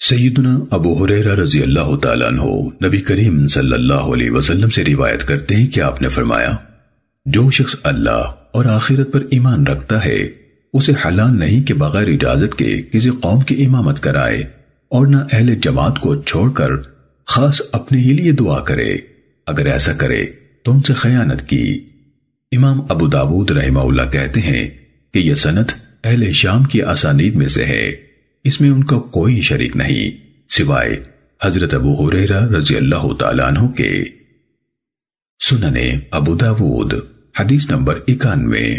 سیدنا ابو حریرہ رضی اللہ تعالیٰ عنہ نبی کریم صلی اللہ علیہ وسلم سے روایت کرتے ہیں کہ آپ نے فرمایا، جو شخص اللہ اور آخرت پر ایمان رکھتا ہے، اسے حلال نہیں کہ بغیر اجازت کے کسی قوم کی امامت کرائے اور نہ اہل جماعت کو چھوڑ کر خاص اپنے ہی لیے دعا کرے۔ اگر ایسا کرے تو ان سے خیانت کی۔ امام ابو داود رحمہ اللہ کہتے ہیں کہ یہ سنت اہل شام کی آسانید میں سے ہے۔ اس میں ان کا کوئی شریک نہیں، سوائے حضرت ابو حریرہ رضی اللہ تعالیٰ عنہ کے۔ سننے ابو داود، حدیث نمبر اکانوے۔